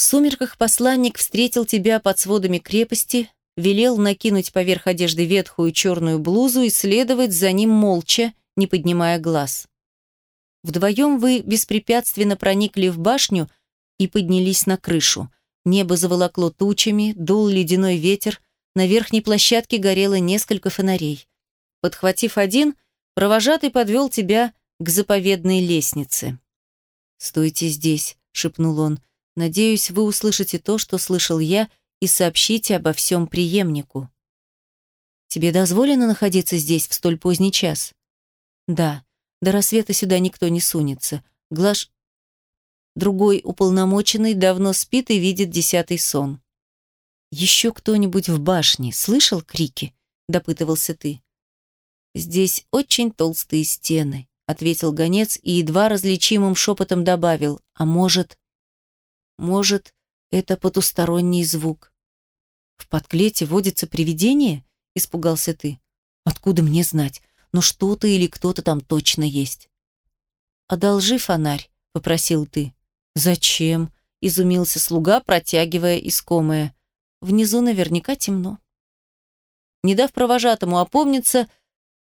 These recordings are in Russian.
В сумерках посланник встретил тебя под сводами крепости, велел накинуть поверх одежды ветхую черную блузу и следовать за ним молча, не поднимая глаз. Вдвоем вы беспрепятственно проникли в башню и поднялись на крышу. Небо заволокло тучами, дул ледяной ветер, на верхней площадке горело несколько фонарей. Подхватив один, провожатый подвел тебя к заповедной лестнице. «Стойте здесь», — шепнул он. «Надеюсь, вы услышите то, что слышал я, и сообщите обо всем преемнику». «Тебе дозволено находиться здесь в столь поздний час?» «Да. До рассвета сюда никто не сунется. Глаш...» Другой уполномоченный давно спит и видит десятый сон. «Еще кто-нибудь в башне слышал крики?» – допытывался ты. «Здесь очень толстые стены», – ответил гонец и едва различимым шепотом добавил. «А может...» «Может, это потусторонний звук?» «В подклете водится привидение?» – испугался ты. «Откуда мне знать? Но что-то или кто-то там точно есть». «Одолжи фонарь», – попросил ты. «Зачем?» – изумился слуга, протягивая искомое. Внизу наверняка темно. Не дав провожатому опомниться,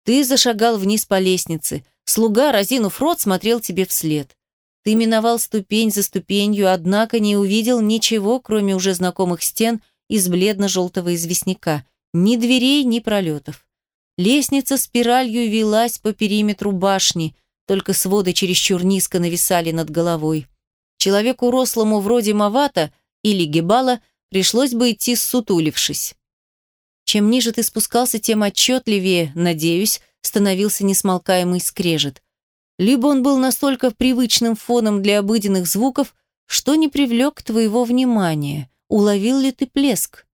ты зашагал вниз по лестнице. Слуга, разинув рот, смотрел тебе вслед. Ты миновал ступень за ступенью, однако не увидел ничего, кроме уже знакомых стен из бледно-желтого известняка. Ни дверей, ни пролетов. Лестница спиралью велась по периметру башни, только своды чересчур низко нависали над головой. Человеку рослому вроде Мавата или Гебала пришлось бы идти сутулившись. Чем ниже ты спускался, тем отчетливее, надеюсь, становился несмолкаемый скрежет. Либо он был настолько привычным фоном для обыденных звуков, что не привлек твоего внимания. Уловил ли ты плеск?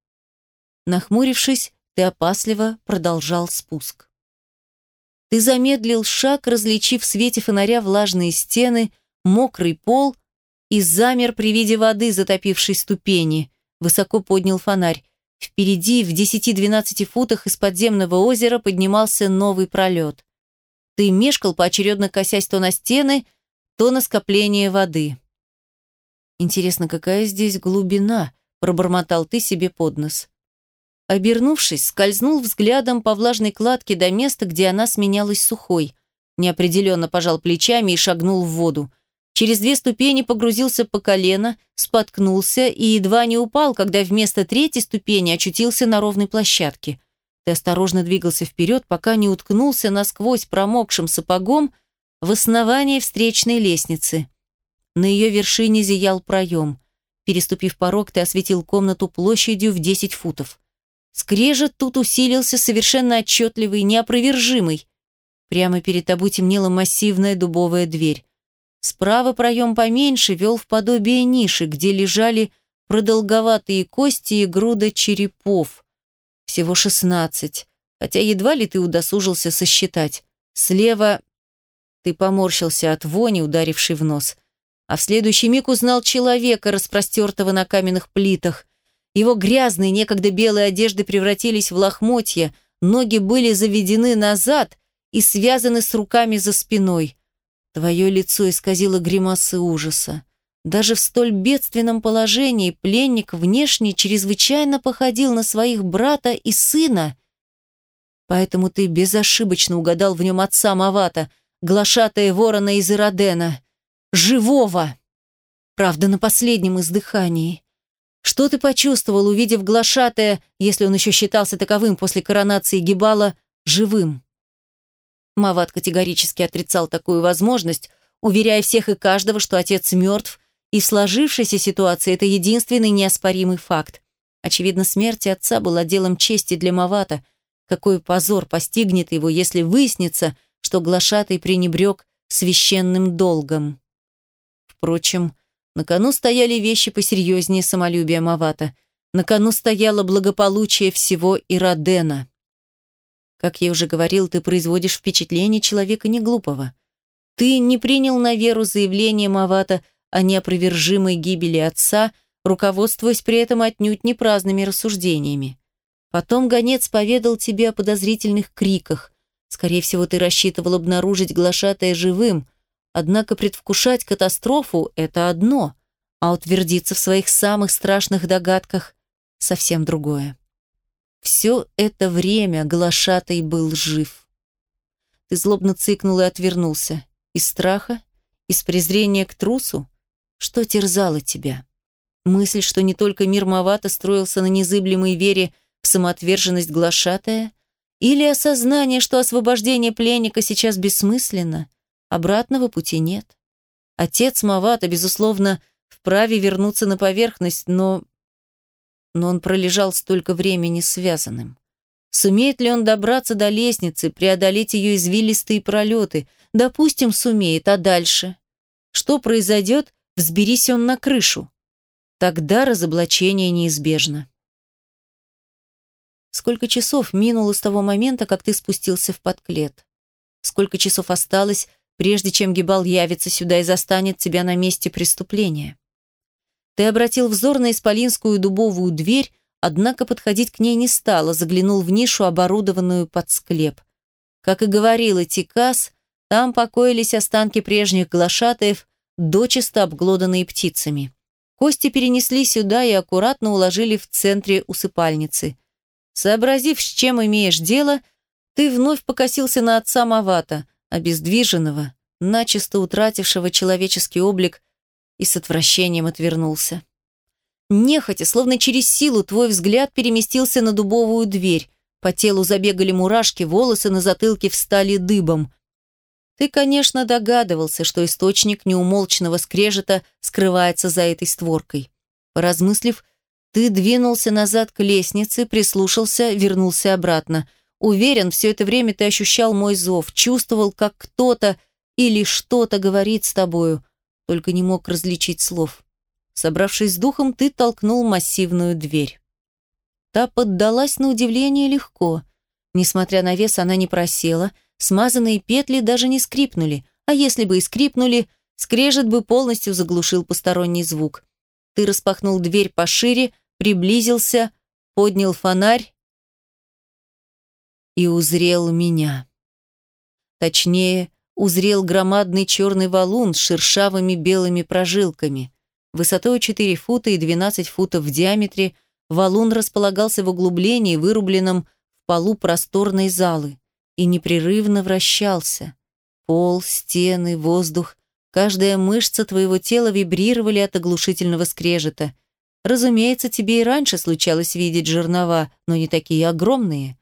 Нахмурившись, ты опасливо продолжал спуск. Ты замедлил шаг, различив в свете фонаря влажные стены, мокрый пол и замер при виде воды, затопившей ступени высоко поднял фонарь. Впереди, в 10-12 футах из подземного озера, поднимался новый пролет. Ты мешкал, поочередно косясь то на стены, то на скопление воды. «Интересно, какая здесь глубина?» – пробормотал ты себе под нос. Обернувшись, скользнул взглядом по влажной кладке до места, где она сменялась сухой. Неопределенно пожал плечами и шагнул в воду – Через две ступени погрузился по колено, споткнулся и едва не упал, когда вместо третьей ступени очутился на ровной площадке. Ты осторожно двигался вперед, пока не уткнулся насквозь промокшим сапогом в основании встречной лестницы. На ее вершине зиял проем. Переступив порог, ты осветил комнату площадью в 10 футов. Скрежет тут усилился совершенно отчетливый, неопровержимый. Прямо перед тобой темнела массивная дубовая дверь. Справа проем поменьше вел в подобие ниши, где лежали продолговатые кости и груда черепов. Всего шестнадцать, хотя едва ли ты удосужился сосчитать. Слева ты поморщился от вони, ударившей в нос, а в следующий миг узнал человека, распростертого на каменных плитах. Его грязные, некогда белые одежды превратились в лохмотья, ноги были заведены назад и связаны с руками за спиной. Твое лицо исказило гримасы ужаса. Даже в столь бедственном положении пленник внешне чрезвычайно походил на своих брата и сына. Поэтому ты безошибочно угадал в нем отца Мавата, глашатая ворона из Иродена. Живого! Правда, на последнем издыхании. Что ты почувствовал, увидев глашатая, если он еще считался таковым после коронации Гибала, живым? Мават категорически отрицал такую возможность, уверяя всех и каждого, что отец мертв, и в сложившейся ситуации это единственный неоспоримый факт. Очевидно, смерть отца была делом чести для Мавата. Какой позор постигнет его, если выяснится, что глашатый пренебрег священным долгом. Впрочем, на кону стояли вещи посерьезнее самолюбия Мавата. На кону стояло благополучие всего Иродена. Как я уже говорил, ты производишь впечатление человека неглупого. Ты не принял на веру заявление Мавата о неопровержимой гибели отца, руководствуясь при этом отнюдь не праздными рассуждениями. Потом гонец поведал тебе о подозрительных криках. Скорее всего, ты рассчитывал обнаружить глашатая живым, однако предвкушать катастрофу – это одно, а утвердиться в своих самых страшных догадках – совсем другое. Все это время глашатай был жив. Ты злобно цыкнул и отвернулся. Из страха? Из презрения к трусу? Что терзало тебя? Мысль, что не только мир Мавата строился на незыблемой вере в самоотверженность глашатая? Или осознание, что освобождение пленника сейчас бессмысленно? Обратного пути нет. Отец Мавата, безусловно, вправе вернуться на поверхность, но но он пролежал столько времени связанным. Сумеет ли он добраться до лестницы, преодолеть ее извилистые пролеты? Допустим, сумеет, а дальше? Что произойдет, взберись он на крышу? Тогда разоблачение неизбежно. Сколько часов минуло с того момента, как ты спустился в подклет? Сколько часов осталось, прежде чем Гибал явится сюда и застанет тебя на месте преступления? Ты обратил взор на исполинскую дубовую дверь, однако подходить к ней не стала, заглянул в нишу, оборудованную под склеп. Как и говорила Тикас, там покоились останки прежних глашатаев, дочисто обглоданные птицами. Кости перенесли сюда и аккуратно уложили в центре усыпальницы. Сообразив, с чем имеешь дело, ты вновь покосился на отца Мавата, обездвиженного, начисто утратившего человеческий облик и с отвращением отвернулся. Нехотя, словно через силу, твой взгляд переместился на дубовую дверь. По телу забегали мурашки, волосы на затылке встали дыбом. Ты, конечно, догадывался, что источник неумолчного скрежета скрывается за этой створкой. Поразмыслив, ты двинулся назад к лестнице, прислушался, вернулся обратно. Уверен, все это время ты ощущал мой зов, чувствовал, как кто-то или что-то говорит с тобою – только не мог различить слов. Собравшись с духом, ты толкнул массивную дверь. Та поддалась на удивление легко. Несмотря на вес, она не просела, смазанные петли даже не скрипнули, а если бы и скрипнули, скрежет бы полностью заглушил посторонний звук. Ты распахнул дверь пошире, приблизился, поднял фонарь и узрел меня. Точнее, узрел громадный черный валун с шершавыми белыми прожилками. Высотой 4 фута и 12 футов в диаметре валун располагался в углублении, вырубленном полу просторной залы, и непрерывно вращался. Пол, стены, воздух, каждая мышца твоего тела вибрировали от оглушительного скрежета. Разумеется, тебе и раньше случалось видеть жернова, но не такие огромные.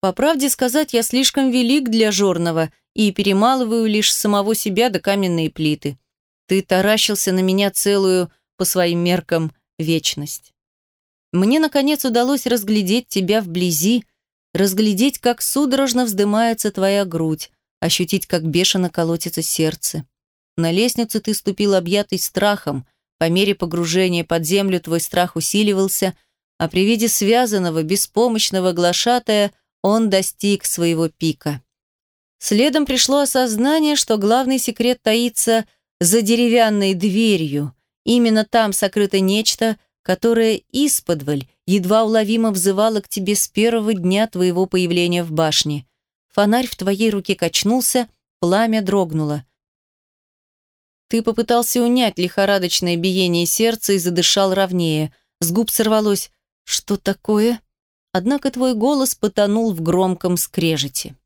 По правде сказать, я слишком велик для жорного и перемалываю лишь самого себя до каменные плиты. Ты таращился на меня целую, по своим меркам, вечность. Мне, наконец, удалось разглядеть тебя вблизи, разглядеть, как судорожно вздымается твоя грудь, ощутить, как бешено колотится сердце. На лестницу ты ступил объятый страхом, по мере погружения под землю твой страх усиливался, а при виде связанного, беспомощного глашатая он достиг своего пика. Следом пришло осознание, что главный секрет таится за деревянной дверью. Именно там сокрыто нечто, которое исподволь едва уловимо взывало к тебе с первого дня твоего появления в башне. Фонарь в твоей руке качнулся, пламя дрогнуло. Ты попытался унять лихорадочное биение сердца и задышал ровнее. С губ сорвалось «Что такое?» Однако твой голос потонул в громком скрежете.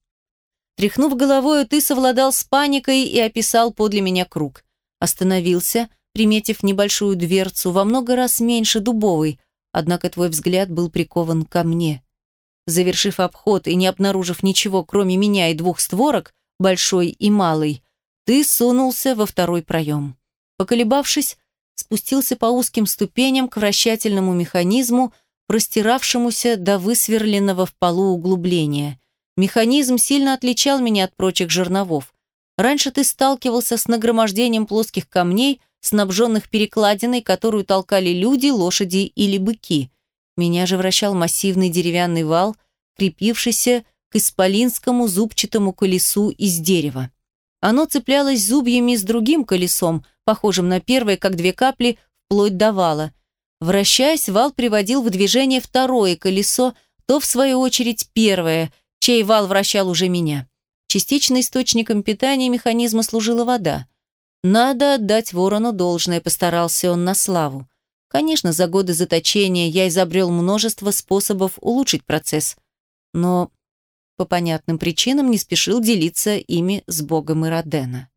Тряхнув головой, ты совладал с паникой и описал подле меня круг. Остановился, приметив небольшую дверцу, во много раз меньше дубовой, однако твой взгляд был прикован ко мне. Завершив обход и не обнаружив ничего, кроме меня и двух створок, большой и малый, ты сунулся во второй проем. Поколебавшись, спустился по узким ступеням к вращательному механизму, простиравшемуся до высверленного в полу углубления – Механизм сильно отличал меня от прочих жерновов. Раньше ты сталкивался с нагромождением плоских камней, снабженных перекладиной, которую толкали люди, лошади или быки. Меня же вращал массивный деревянный вал, крепившийся к исполинскому зубчатому колесу из дерева. Оно цеплялось зубьями с другим колесом, похожим на первое, как две капли, вплоть до вала. Вращаясь, вал приводил в движение второе колесо, то, в свою очередь, первое – чей вал вращал уже меня. Частично источником питания механизма служила вода. Надо отдать ворону должное, постарался он на славу. Конечно, за годы заточения я изобрел множество способов улучшить процесс, но по понятным причинам не спешил делиться ими с богом Иродена.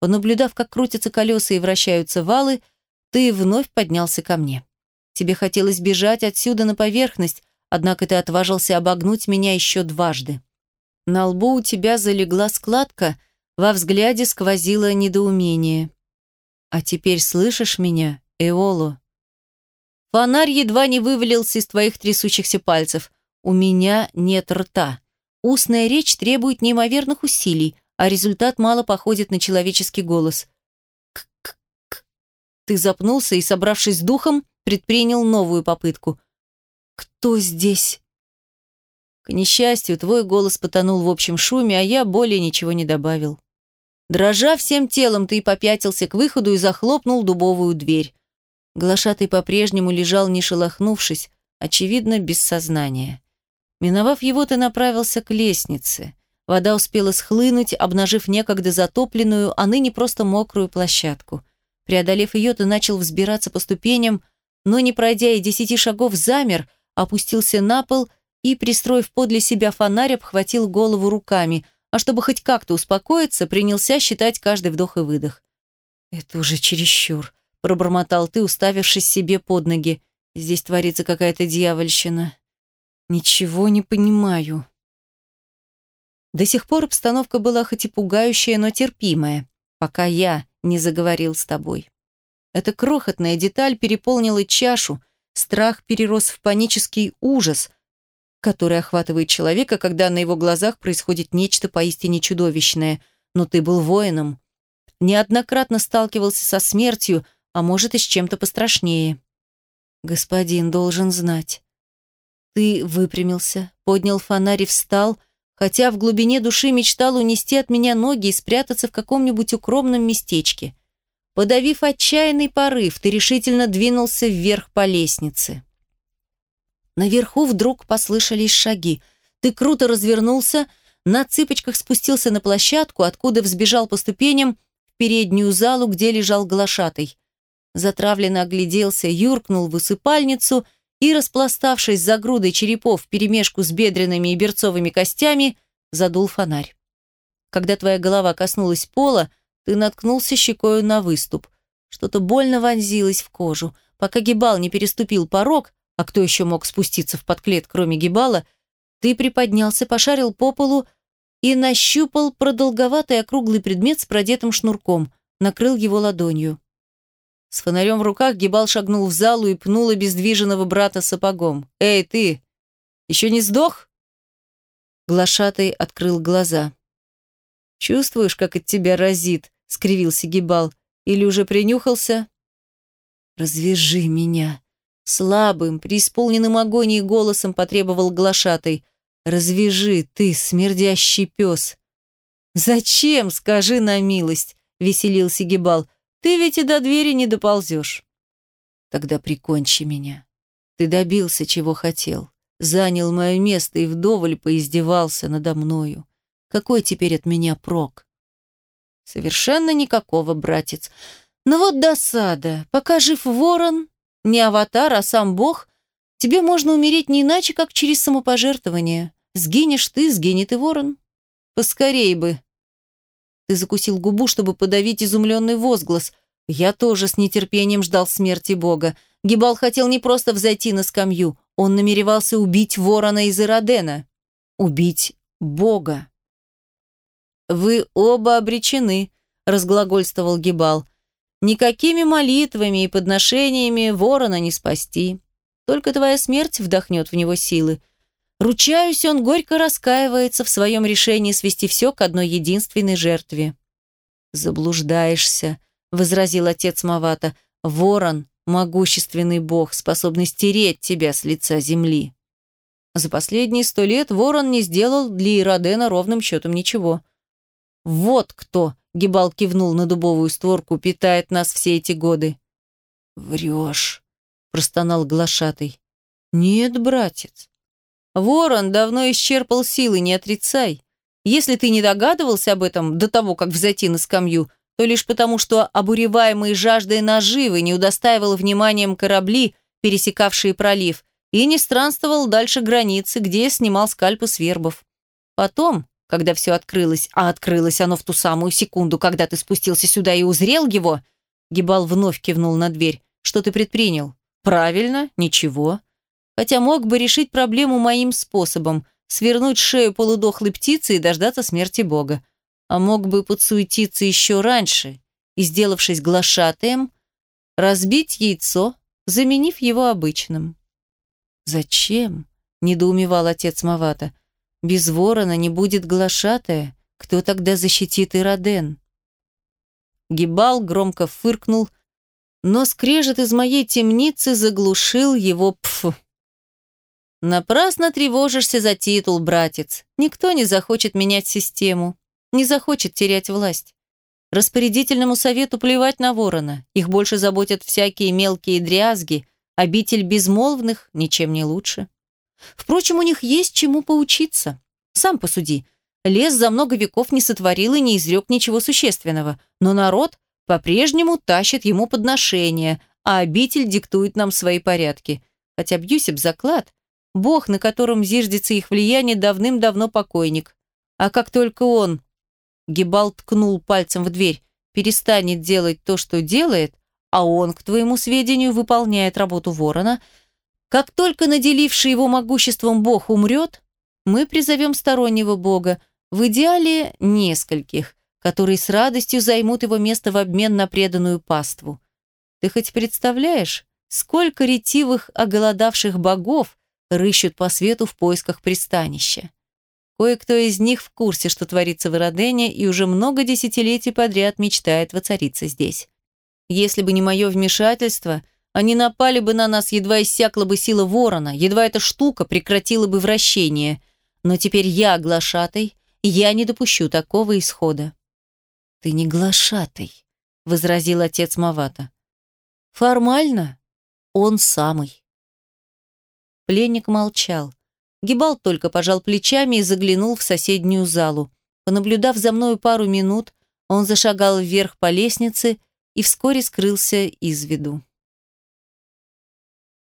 Понаблюдав, как крутятся колеса и вращаются валы, ты вновь поднялся ко мне. Тебе хотелось бежать отсюда на поверхность, однако ты отважился обогнуть меня еще дважды. На лбу у тебя залегла складка, во взгляде сквозило недоумение. «А теперь слышишь меня, Эоло?» Фонарь едва не вывалился из твоих трясущихся пальцев. У меня нет рта. Устная речь требует неимоверных усилий, а результат мало походит на человеческий голос. К-к-к. Ты запнулся и, собравшись с духом, предпринял новую попытку. «Кто здесь?» К несчастью, твой голос потонул в общем шуме, а я более ничего не добавил. Дрожа всем телом, ты попятился к выходу и захлопнул дубовую дверь. Глашатый по-прежнему лежал, не шелохнувшись, очевидно, без сознания. Миновав его, ты направился к лестнице. Вода успела схлынуть, обнажив некогда затопленную, а ныне просто мокрую площадку. Преодолев ее, ты начал взбираться по ступеням, но, не пройдя и десяти шагов, замер, опустился на пол и, пристроив подле себя фонарь, обхватил голову руками, а чтобы хоть как-то успокоиться, принялся считать каждый вдох и выдох. «Это уже чересчур», — пробормотал ты, уставившись себе под ноги. «Здесь творится какая-то дьявольщина. Ничего не понимаю». До сих пор обстановка была хоть и пугающая, но терпимая, пока я не заговорил с тобой. Эта крохотная деталь переполнила чашу, страх перерос в панический ужас, который охватывает человека, когда на его глазах происходит нечто поистине чудовищное. Но ты был воином. Неоднократно сталкивался со смертью, а может и с чем-то пострашнее. Господин должен знать. Ты выпрямился, поднял фонарь и встал, хотя в глубине души мечтал унести от меня ноги и спрятаться в каком-нибудь укромном местечке. Подавив отчаянный порыв, ты решительно двинулся вверх по лестнице. Наверху вдруг послышались шаги. Ты круто развернулся, на цыпочках спустился на площадку, откуда взбежал по ступеням в переднюю залу, где лежал глашатый. Затравленно огляделся, юркнул в усыпальницу и, распластавшись за грудой черепов вперемешку с бедренными и берцовыми костями, задул фонарь. Когда твоя голова коснулась пола, ты наткнулся щекою на выступ. Что-то больно вонзилось в кожу. Пока Гибал не переступил порог, а кто еще мог спуститься в подклет, кроме Гибала, ты приподнялся, пошарил по полу и нащупал продолговатый округлый предмет с продетым шнурком, накрыл его ладонью. С фонарем в руках Гибал шагнул в залу и пнул обездвиженного брата сапогом. «Эй, ты! Еще не сдох?» Глашатый открыл глаза. «Чувствуешь, как от тебя разит?» — скривился Гибал. «Или уже принюхался?» «Развяжи меня!» Слабым, преисполненным агонией голосом потребовал глашатай. «Развяжи, ты, смердящий пес!» «Зачем, скажи на милость?» — веселился Гибал. «Ты ведь и до двери не доползешь». «Тогда прикончи меня. Ты добился, чего хотел. Занял мое место и вдоволь поиздевался надо мною. Какой теперь от меня прок?» «Совершенно никакого, братец. Но вот досада. Пока жив ворон, не аватар, а сам Бог, тебе можно умереть не иначе, как через самопожертвование. Сгинешь ты, сгинет и ворон. Поскорей бы. Ты закусил губу, чтобы подавить изумленный возглас. Я тоже с нетерпением ждал смерти Бога. Гибал хотел не просто взойти на скамью, он намеревался убить ворона из Иродена. Убить Бога. «Вы оба обречены», — разглагольствовал Гибал. Никакими молитвами и подношениями ворона не спасти. Только твоя смерть вдохнет в него силы. Ручаюсь, он горько раскаивается в своем решении свести все к одной единственной жертве. «Заблуждаешься», — возразил отец Мавата. «Ворон — могущественный бог, способный стереть тебя с лица земли». За последние сто лет ворон не сделал для Иродена ровным счетом ничего. «Вот кто!» Гибал кивнул на дубовую створку, питает нас все эти годы. Врешь, простонал глашатый. Нет, братец. Ворон давно исчерпал силы, не отрицай. Если ты не догадывался об этом до того, как взойти на скамью, то лишь потому, что обуреваемый жаждой наживы не удостаивал вниманием корабли, пересекавшие пролив, и не странствовал дальше границы, где снимал скальпы с вербов. Потом, когда все открылось, а открылось оно в ту самую секунду, когда ты спустился сюда и узрел его, Гибал вновь кивнул на дверь. Что ты предпринял? Правильно, ничего. Хотя мог бы решить проблему моим способом, свернуть шею полудохлой птицы и дождаться смерти Бога. А мог бы подсуетиться еще раньше и, сделавшись глашатаем, разбить яйцо, заменив его обычным. «Зачем?» – недоумевал отец Мавата. «Без ворона не будет глашатая. Кто тогда защитит Ироден?» Гибал громко фыркнул, но скрежет из моей темницы заглушил его пф. Напрасно тревожишься за титул, братец. Никто не захочет менять систему, не захочет терять власть. Распорядительному совету плевать на ворона. Их больше заботят всякие мелкие дрязги. Обитель безмолвных ничем не лучше. Впрочем, у них есть чему поучиться. Сам посуди. Лес за много веков не сотворил и не изрек ничего существенного. Но народ по-прежнему тащит ему подношения, а обитель диктует нам свои порядки. Хотя бьюсь об заклад, бог, на котором зиждется их влияние, давным-давно покойник. А как только он, Гибал ткнул пальцем в дверь, перестанет делать то, что делает, а он, к твоему сведению, выполняет работу ворона, как только наделивший его могуществом бог умрет, мы призовем стороннего бога, в идеале нескольких, которые с радостью займут его место в обмен на преданную паству. Ты хоть представляешь, сколько ретивых оголодавших богов рыщут по свету в поисках пристанища? Кое-кто из них в курсе, что творится в Иродене, и уже много десятилетий подряд мечтает воцариться здесь. Если бы не мое вмешательство, они напали бы на нас, едва иссякла бы сила ворона, едва эта штука прекратила бы вращение. Но теперь я глашатай, и я не допущу такого исхода. «Ты не глашатай», — возразил отец Мавата. «Формально он самый». Пленник молчал. Гибал только пожал плечами и заглянул в соседнюю залу. Понаблюдав за мною пару минут, он зашагал вверх по лестнице и вскоре скрылся из виду.